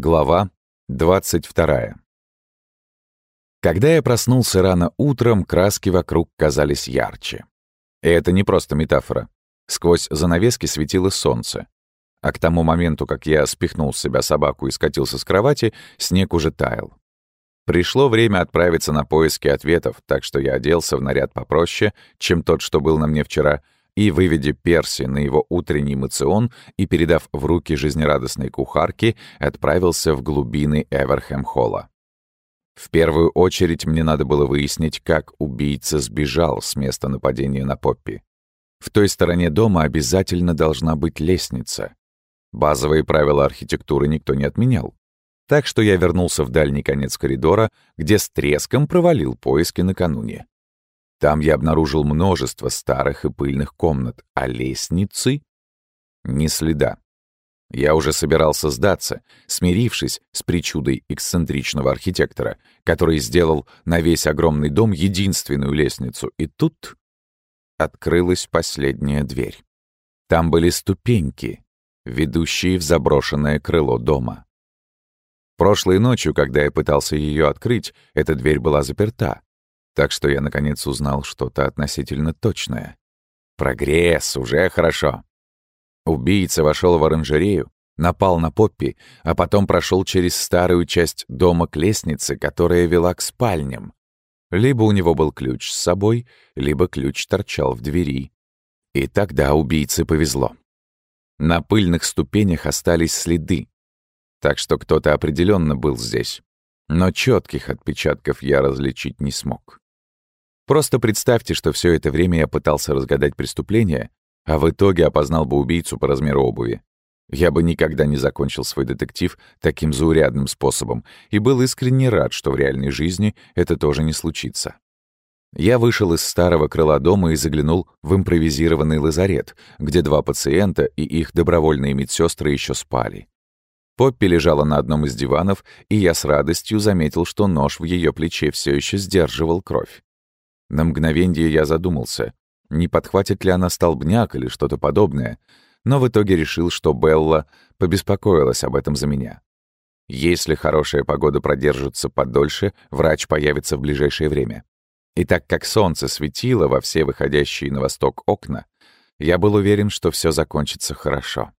Глава 22. Когда я проснулся рано утром, краски вокруг казались ярче. И это не просто метафора. Сквозь занавески светило солнце. А к тому моменту, как я спихнул с себя собаку и скатился с кровати, снег уже таял. Пришло время отправиться на поиски ответов, так что я оделся в наряд попроще, чем тот, что был на мне вчера — и, выведя Перси на его утренний мацион и передав в руки жизнерадостной кухарки, отправился в глубины Эверхэм-холла. В первую очередь мне надо было выяснить, как убийца сбежал с места нападения на Поппи. В той стороне дома обязательно должна быть лестница. Базовые правила архитектуры никто не отменял. Так что я вернулся в дальний конец коридора, где с треском провалил поиски накануне. Там я обнаружил множество старых и пыльных комнат, а лестницы — ни следа. Я уже собирался сдаться, смирившись с причудой эксцентричного архитектора, который сделал на весь огромный дом единственную лестницу, и тут открылась последняя дверь. Там были ступеньки, ведущие в заброшенное крыло дома. Прошлой ночью, когда я пытался ее открыть, эта дверь была заперта, так что я, наконец, узнал что-то относительно точное. Прогресс, уже хорошо. Убийца вошел в оранжерею, напал на Поппи, а потом прошел через старую часть дома к лестнице, которая вела к спальням. Либо у него был ключ с собой, либо ключ торчал в двери. И тогда убийце повезло. На пыльных ступенях остались следы, так что кто-то определенно был здесь. Но четких отпечатков я различить не смог. Просто представьте, что все это время я пытался разгадать преступление, а в итоге опознал бы убийцу по размеру обуви. Я бы никогда не закончил свой детектив таким заурядным способом и был искренне рад, что в реальной жизни это тоже не случится. Я вышел из старого крыла дома и заглянул в импровизированный лазарет, где два пациента и их добровольные медсестры еще спали. Поппи лежала на одном из диванов, и я с радостью заметил, что нож в ее плече все еще сдерживал кровь. На мгновение я задумался, не подхватит ли она столбняк или что-то подобное, но в итоге решил, что Белла побеспокоилась об этом за меня. Если хорошая погода продержится подольше, врач появится в ближайшее время. И так как солнце светило во все выходящие на восток окна, я был уверен, что все закончится хорошо.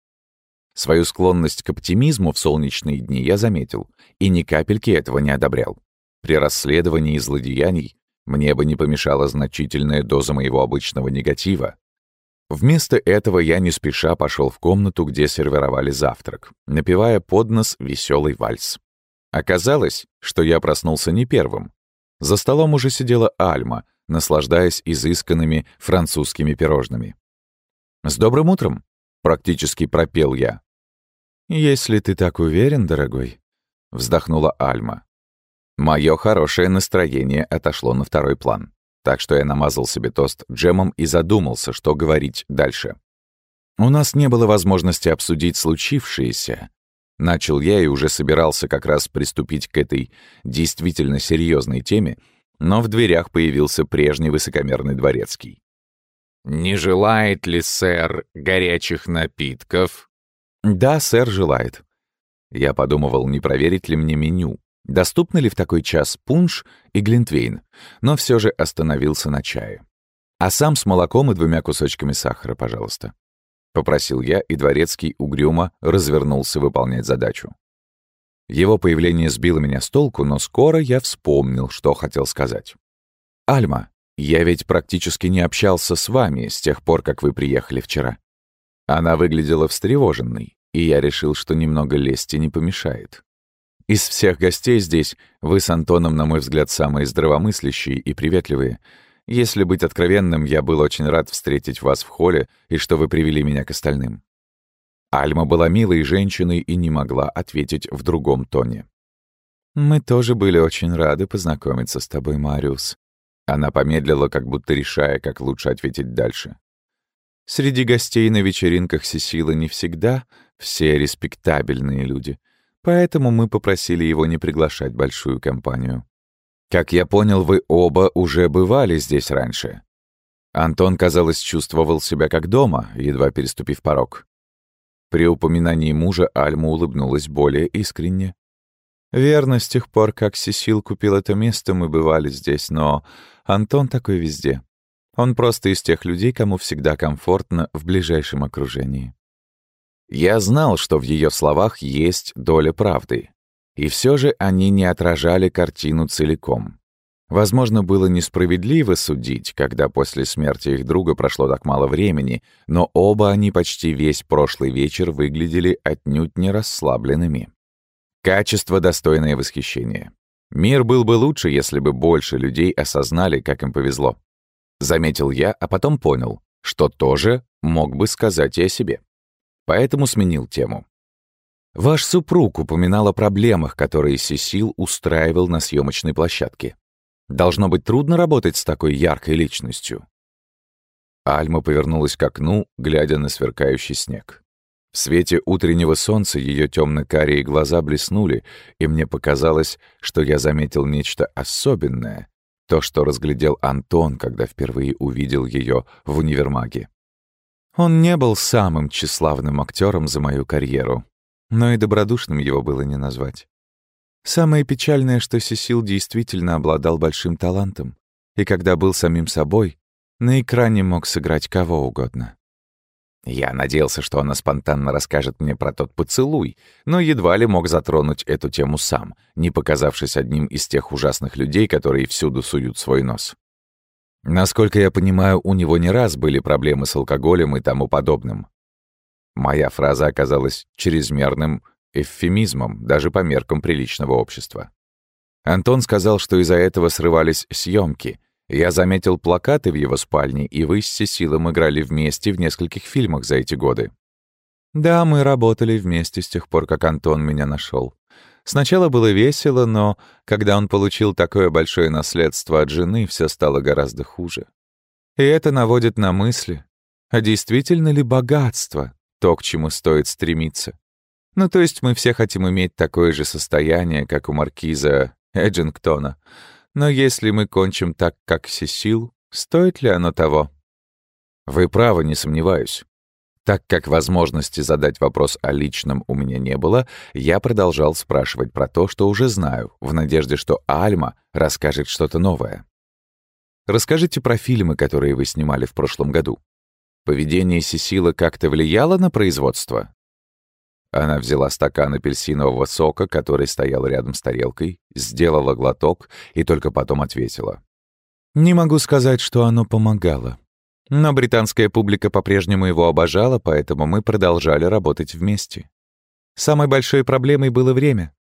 Свою склонность к оптимизму в солнечные дни я заметил, и ни капельки этого не одобрял. При расследовании злодеяний мне бы не помешала значительная доза моего обычного негатива. Вместо этого я не спеша пошел в комнату, где сервировали завтрак, напевая под нос веселый вальс. Оказалось, что я проснулся не первым. За столом уже сидела Альма, наслаждаясь изысканными французскими пирожными. «С добрым утром!» — практически пропел я. «Если ты так уверен, дорогой», — вздохнула Альма. Моё хорошее настроение отошло на второй план, так что я намазал себе тост джемом и задумался, что говорить дальше. У нас не было возможности обсудить случившееся. Начал я и уже собирался как раз приступить к этой действительно серьезной теме, но в дверях появился прежний высокомерный дворецкий. «Не желает ли сэр горячих напитков?» «Да, сэр, желает». Я подумывал, не проверить ли мне меню, Доступны ли в такой час пунш и глинтвейн, но все же остановился на чае. А сам с молоком и двумя кусочками сахара, пожалуйста. Попросил я, и дворецкий угрюмо развернулся выполнять задачу. Его появление сбило меня с толку, но скоро я вспомнил, что хотел сказать. «Альма, я ведь практически не общался с вами с тех пор, как вы приехали вчера». Она выглядела встревоженной, и я решил, что немного лести не помешает. Из всех гостей здесь вы с Антоном, на мой взгляд, самые здравомыслящие и приветливые. Если быть откровенным, я был очень рад встретить вас в холле и что вы привели меня к остальным». Альма была милой женщиной и не могла ответить в другом тоне. «Мы тоже были очень рады познакомиться с тобой, Мариус». Она помедлила, как будто решая, как лучше ответить дальше. «Среди гостей на вечеринках Сесила не всегда все респектабельные люди, поэтому мы попросили его не приглашать большую компанию. Как я понял, вы оба уже бывали здесь раньше. Антон, казалось, чувствовал себя как дома, едва переступив порог. При упоминании мужа Альма улыбнулась более искренне. «Верно, с тех пор, как Сесил купил это место, мы бывали здесь, но Антон такой везде. Он просто из тех людей, кому всегда комфортно в ближайшем окружении». Я знал, что в ее словах есть доля правды. И все же они не отражали картину целиком. Возможно, было несправедливо судить, когда после смерти их друга прошло так мало времени, но оба они почти весь прошлый вечер выглядели отнюдь не расслабленными. Качество, достойное восхищения. Мир был бы лучше, если бы больше людей осознали, как им повезло. Заметил я, а потом понял, что тоже мог бы сказать и о себе. Поэтому сменил тему. Ваш супруг упоминал о проблемах, которые Сесил устраивал на съемочной площадке. Должно быть трудно работать с такой яркой личностью. Альма повернулась к окну, глядя на сверкающий снег. В свете утреннего солнца ее темно-карие глаза блеснули, и мне показалось, что я заметил нечто особенное, то, что разглядел Антон, когда впервые увидел ее в универмаге. Он не был самым тщеславным актером за мою карьеру, но и добродушным его было не назвать. Самое печальное, что Сесил действительно обладал большим талантом, и когда был самим собой, на экране мог сыграть кого угодно. Я надеялся, что она спонтанно расскажет мне про тот поцелуй, но едва ли мог затронуть эту тему сам, не показавшись одним из тех ужасных людей, которые всюду суют свой нос. Насколько я понимаю, у него не раз были проблемы с алкоголем и тому подобным. Моя фраза оказалась чрезмерным эвфемизмом, даже по меркам приличного общества. Антон сказал, что из-за этого срывались съемки. Я заметил плакаты в его спальне, и вы с Сесилом играли вместе в нескольких фильмах за эти годы. Да, мы работали вместе с тех пор, как Антон меня нашел. Сначала было весело, но когда он получил такое большое наследство от жены, все стало гораздо хуже. И это наводит на мысли, а действительно ли богатство то, к чему стоит стремиться? Ну, то есть мы все хотим иметь такое же состояние, как у маркиза Эджингтона. Но если мы кончим так, как Сесил, стоит ли оно того? Вы правы, не сомневаюсь. Так как возможности задать вопрос о личном у меня не было, я продолжал спрашивать про то, что уже знаю, в надежде, что Альма расскажет что-то новое. Расскажите про фильмы, которые вы снимали в прошлом году. Поведение Сесила как-то влияло на производство? Она взяла стакан апельсинового сока, который стоял рядом с тарелкой, сделала глоток и только потом ответила. «Не могу сказать, что оно помогало. Но британская публика по-прежнему его обожала, поэтому мы продолжали работать вместе. Самой большой проблемой было время.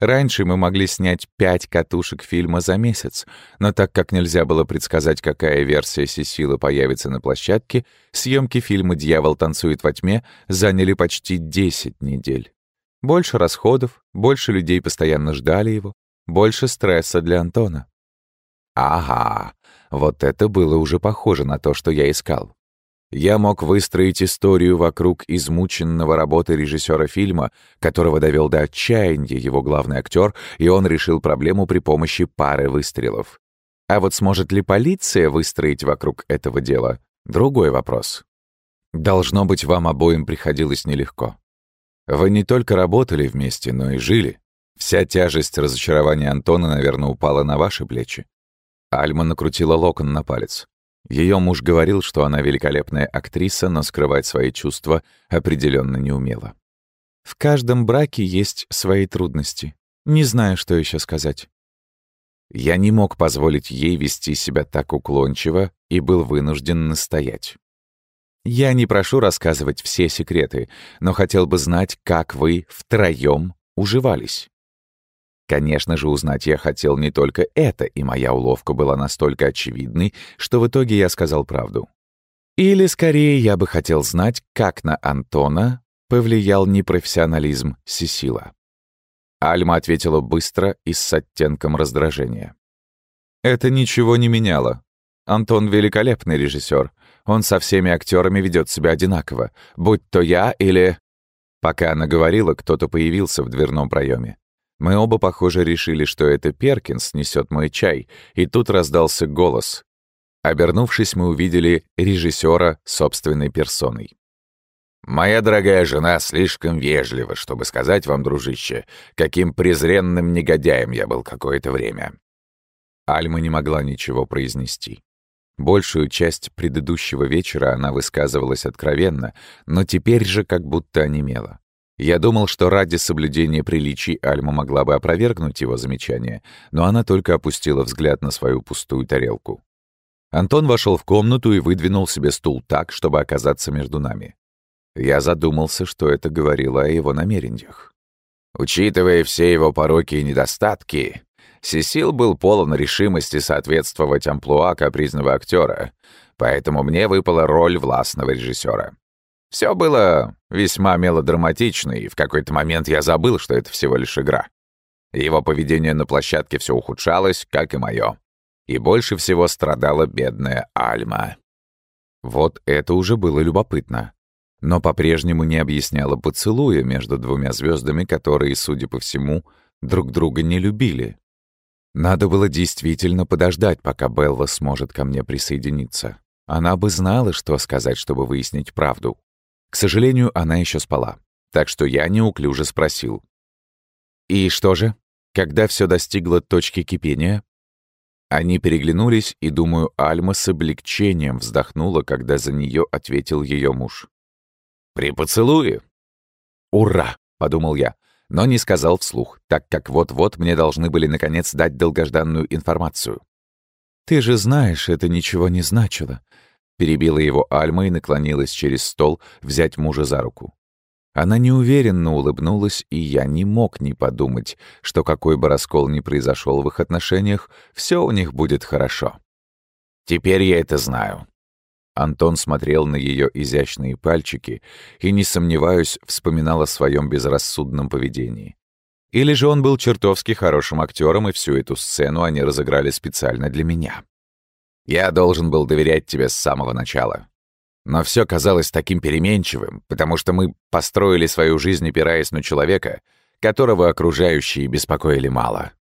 Раньше мы могли снять пять катушек фильма за месяц, но так как нельзя было предсказать, какая версия Сесилы появится на площадке, съемки фильма «Дьявол танцует во тьме» заняли почти 10 недель. Больше расходов, больше людей постоянно ждали его, больше стресса для Антона. Ага, вот это было уже похоже на то, что я искал. Я мог выстроить историю вокруг измученного работы режиссера фильма, которого довел до отчаяния его главный актер, и он решил проблему при помощи пары выстрелов. А вот сможет ли полиция выстроить вокруг этого дела — другой вопрос. Должно быть, вам обоим приходилось нелегко. Вы не только работали вместе, но и жили. Вся тяжесть разочарования Антона, наверное, упала на ваши плечи. Альма накрутила локон на палец. Ее муж говорил, что она великолепная актриса, но скрывать свои чувства определенно не умела. В каждом браке есть свои трудности. Не знаю, что еще сказать. Я не мог позволить ей вести себя так уклончиво и был вынужден настоять. Я не прошу рассказывать все секреты, но хотел бы знать, как вы втроем уживались. Конечно же, узнать я хотел не только это, и моя уловка была настолько очевидной, что в итоге я сказал правду. Или, скорее, я бы хотел знать, как на Антона повлиял непрофессионализм Сесила. Альма ответила быстро и с оттенком раздражения. «Это ничего не меняло. Антон — великолепный режиссер. Он со всеми актерами ведет себя одинаково, будь то я или...» Пока она говорила, кто-то появился в дверном проеме. Мы оба, похоже, решили, что это Перкинс несет мой чай, и тут раздался голос. Обернувшись, мы увидели режиссера собственной персоной. Моя дорогая жена слишком вежлива, чтобы сказать вам, дружище, каким презренным негодяем я был какое-то время». Альма не могла ничего произнести. Большую часть предыдущего вечера она высказывалась откровенно, но теперь же как будто онемела. Я думал, что ради соблюдения приличий Альма могла бы опровергнуть его замечание, но она только опустила взгляд на свою пустую тарелку. Антон вошел в комнату и выдвинул себе стул так, чтобы оказаться между нами. Я задумался, что это говорило о его намерениях. Учитывая все его пороки и недостатки, Сесил был полон решимости соответствовать амплуа капризного актера, поэтому мне выпала роль властного режиссера. Все было весьма мелодраматично, и в какой-то момент я забыл, что это всего лишь игра. Его поведение на площадке все ухудшалось, как и мое. И больше всего страдала бедная Альма. Вот это уже было любопытно но по-прежнему не объясняла поцелуя между двумя звездами, которые, судя по всему, друг друга не любили. Надо было действительно подождать, пока Белла сможет ко мне присоединиться. Она бы знала, что сказать, чтобы выяснить правду. К сожалению, она еще спала. Так что я неуклюже спросил. «И что же? Когда все достигло точки кипения?» Они переглянулись, и, думаю, Альма с облегчением вздохнула, когда за нее ответил ее муж. При поцелуе. «Ура!» — подумал я, но не сказал вслух, так как вот-вот мне должны были наконец дать долгожданную информацию. «Ты же знаешь, это ничего не значило», — перебила его Альма и наклонилась через стол взять мужа за руку. Она неуверенно улыбнулась, и я не мог не подумать, что какой бы раскол ни произошел в их отношениях, все у них будет хорошо. Теперь я это знаю. Антон смотрел на ее изящные пальчики и, не сомневаюсь, вспоминал о своем безрассудном поведении. Или же он был чертовски хорошим актером, и всю эту сцену они разыграли специально для меня. Я должен был доверять тебе с самого начала. Но все казалось таким переменчивым, потому что мы построили свою жизнь, опираясь на человека, которого окружающие беспокоили мало.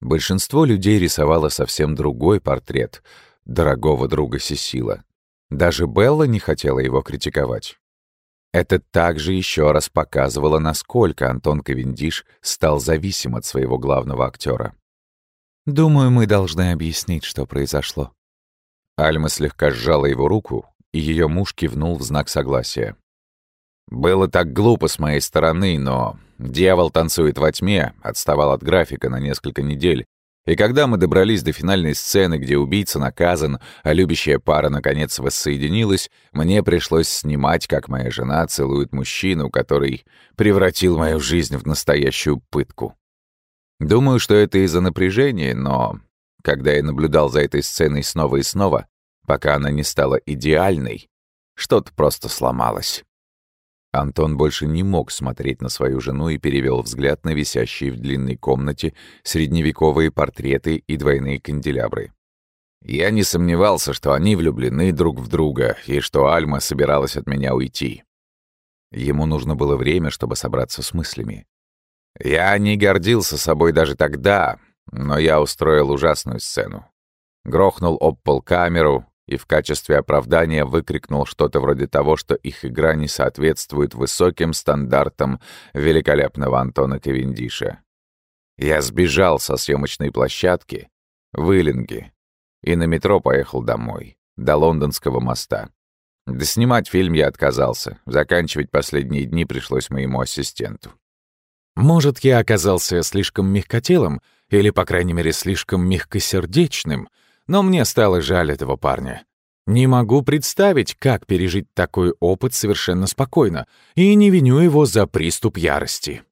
Большинство людей рисовало совсем другой портрет дорогого друга Сесила. Даже Белла не хотела его критиковать. Это также еще раз показывало, насколько Антон Кавендиш стал зависим от своего главного актера. «Думаю, мы должны объяснить, что произошло». Альма слегка сжала его руку, и ее муж кивнул в знак согласия. «Было так глупо с моей стороны, но «Дьявол танцует во тьме» отставал от графика на несколько недель, и когда мы добрались до финальной сцены, где убийца наказан, а любящая пара наконец воссоединилась, мне пришлось снимать, как моя жена целует мужчину, который превратил мою жизнь в настоящую пытку. Думаю, что это из-за напряжения, но когда я наблюдал за этой сценой снова и снова, пока она не стала идеальной, что-то просто сломалось. Антон больше не мог смотреть на свою жену и перевел взгляд на висящие в длинной комнате средневековые портреты и двойные канделябры. Я не сомневался, что они влюблены друг в друга и что Альма собиралась от меня уйти. Ему нужно было время, чтобы собраться с мыслями. Я не гордился собой даже тогда, но я устроил ужасную сцену. Грохнул об пол камеру, и в качестве оправдания выкрикнул что-то вроде того, что их игра не соответствует высоким стандартам великолепного Антона Кавендиша. Я сбежал со съемочной площадки в Иллинге и на метро поехал домой, до Лондонского моста. Доснимать фильм я отказался, заканчивать последние дни пришлось моему ассистенту. Может, я оказался слишком мягкотелым или, по крайней мере, слишком мягкосердечным — но мне стало жаль этого парня. Не могу представить, как пережить такой опыт совершенно спокойно, и не виню его за приступ ярости.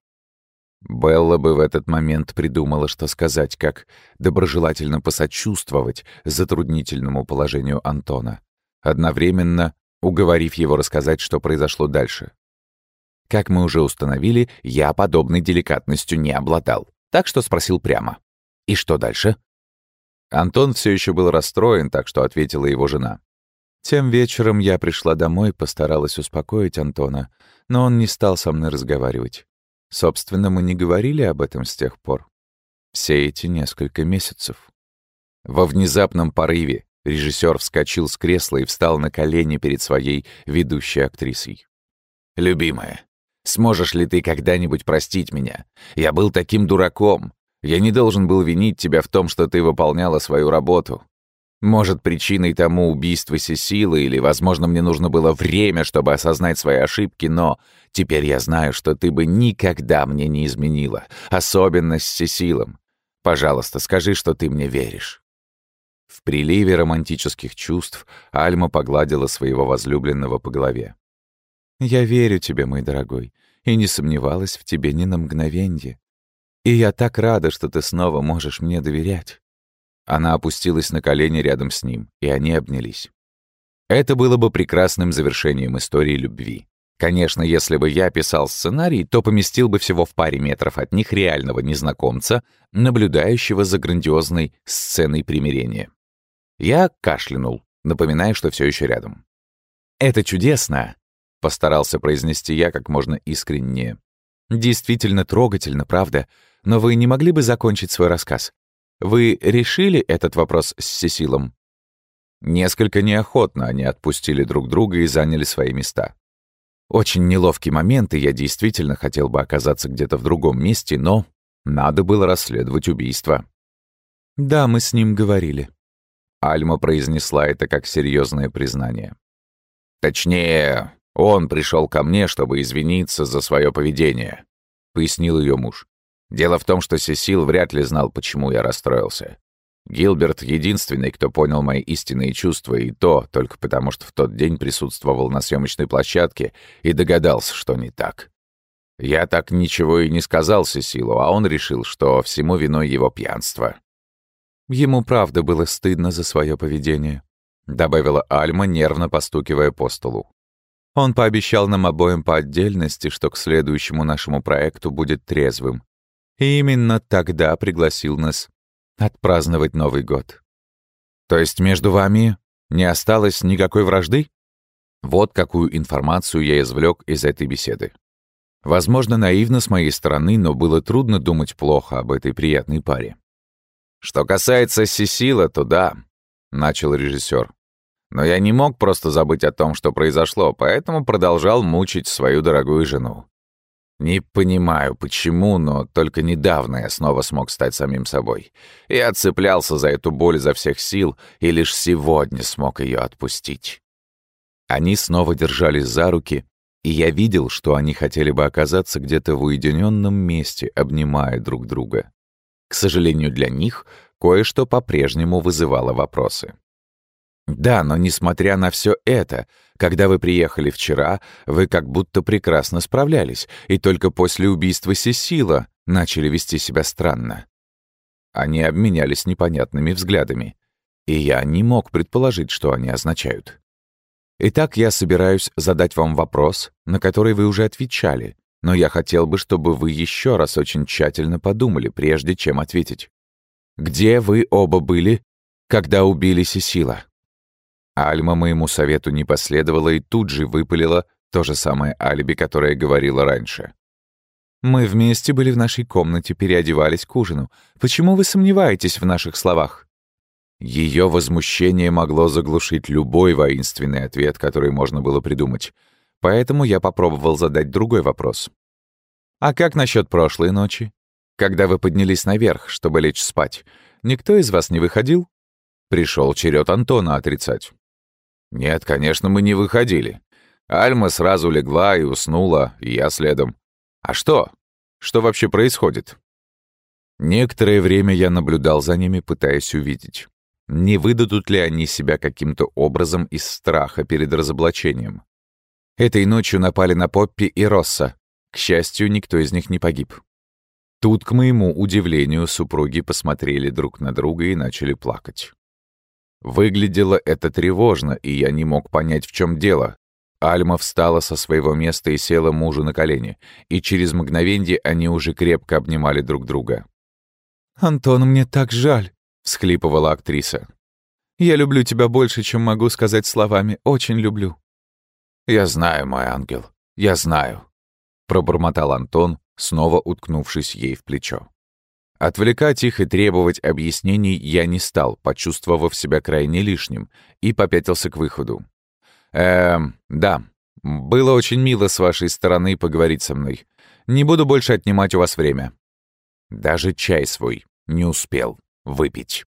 Белла бы в этот момент придумала, что сказать, как доброжелательно посочувствовать затруднительному положению Антона, одновременно уговорив его рассказать, что произошло дальше. Как мы уже установили, я подобной деликатностью не обладал, так что спросил прямо. «И что дальше?» Антон все еще был расстроен, так что ответила его жена. Тем вечером я пришла домой, постаралась успокоить Антона, но он не стал со мной разговаривать. Собственно, мы не говорили об этом с тех пор. Все эти несколько месяцев. Во внезапном порыве режиссер вскочил с кресла и встал на колени перед своей ведущей актрисой. Любимая, сможешь ли ты когда-нибудь простить меня? Я был таким дураком. Я не должен был винить тебя в том, что ты выполняла свою работу. Может, причиной тому убийство Сесилы, или, возможно, мне нужно было время, чтобы осознать свои ошибки, но теперь я знаю, что ты бы никогда мне не изменила, особенно с Сесилом. Пожалуйста, скажи, что ты мне веришь». В приливе романтических чувств Альма погладила своего возлюбленного по голове. «Я верю тебе, мой дорогой, и не сомневалась в тебе ни на мгновенье. И я так рада, что ты снова можешь мне доверять». Она опустилась на колени рядом с ним, и они обнялись. Это было бы прекрасным завершением истории любви. Конечно, если бы я писал сценарий, то поместил бы всего в паре метров от них реального незнакомца, наблюдающего за грандиозной сценой примирения. Я кашлянул, напоминая, что все еще рядом. «Это чудесно!» — постарался произнести я как можно искреннее. «Действительно трогательно, правда, но вы не могли бы закончить свой рассказ? Вы решили этот вопрос с Сесилом?» Несколько неохотно они отпустили друг друга и заняли свои места. Очень неловкий момент, и я действительно хотел бы оказаться где-то в другом месте, но надо было расследовать убийство. «Да, мы с ним говорили». Альма произнесла это как серьезное признание. «Точнее, он пришел ко мне, чтобы извиниться за свое поведение», — пояснил ее муж. Дело в том, что Сесил вряд ли знал, почему я расстроился. Гилберт — единственный, кто понял мои истинные чувства, и то только потому, что в тот день присутствовал на съемочной площадке и догадался, что не так. Я так ничего и не сказал Сесилу, а он решил, что всему виной его пьянство. Ему правда было стыдно за свое поведение, добавила Альма, нервно постукивая по столу. Он пообещал нам обоим по отдельности, что к следующему нашему проекту будет трезвым, и именно тогда пригласил нас отпраздновать Новый год. То есть между вами не осталось никакой вражды? Вот какую информацию я извлек из этой беседы. Возможно, наивно с моей стороны, но было трудно думать плохо об этой приятной паре. «Что касается Сесила, то да», — начал режиссер. «Но я не мог просто забыть о том, что произошло, поэтому продолжал мучить свою дорогую жену. Не понимаю, почему, но только недавно я снова смог стать самим собой. Я цеплялся за эту боль изо всех сил и лишь сегодня смог ее отпустить. Они снова держались за руки, и я видел, что они хотели бы оказаться где-то в уединенном месте, обнимая друг друга. К сожалению для них, кое-что по-прежнему вызывало вопросы. Да, но несмотря на все это, когда вы приехали вчера, вы как будто прекрасно справлялись, и только после убийства Сесила начали вести себя странно. Они обменялись непонятными взглядами, и я не мог предположить, что они означают. Итак, я собираюсь задать вам вопрос, на который вы уже отвечали, но я хотел бы, чтобы вы еще раз очень тщательно подумали, прежде чем ответить. Где вы оба были, когда убили Сесила? Альма моему совету не последовала и тут же выпалила то же самое алиби, которое говорила раньше. «Мы вместе были в нашей комнате, переодевались к ужину. Почему вы сомневаетесь в наших словах?» Ее возмущение могло заглушить любой воинственный ответ, который можно было придумать. Поэтому я попробовал задать другой вопрос. «А как насчет прошлой ночи? Когда вы поднялись наверх, чтобы лечь спать, никто из вас не выходил?» Пришел черед Антона отрицать. Нет, конечно, мы не выходили. Альма сразу легла и уснула, и я следом. А что? Что вообще происходит? Некоторое время я наблюдал за ними, пытаясь увидеть, не выдадут ли они себя каким-то образом из страха перед разоблачением. Этой ночью напали на Поппи и Росса. К счастью, никто из них не погиб. Тут, к моему удивлению, супруги посмотрели друг на друга и начали плакать. Выглядело это тревожно, и я не мог понять, в чем дело. Альма встала со своего места и села мужу на колени, и через мгновенье они уже крепко обнимали друг друга. «Антон, мне так жаль», — всхлипывала актриса. «Я люблю тебя больше, чем могу сказать словами. Очень люблю». «Я знаю, мой ангел, я знаю», — пробормотал Антон, снова уткнувшись ей в плечо. Отвлекать их и требовать объяснений я не стал, почувствовав себя крайне лишним, и попятился к выходу. «Эм, да, Было очень мило с вашей стороны поговорить со мной. Не буду больше отнимать у вас время». Даже чай свой не успел выпить.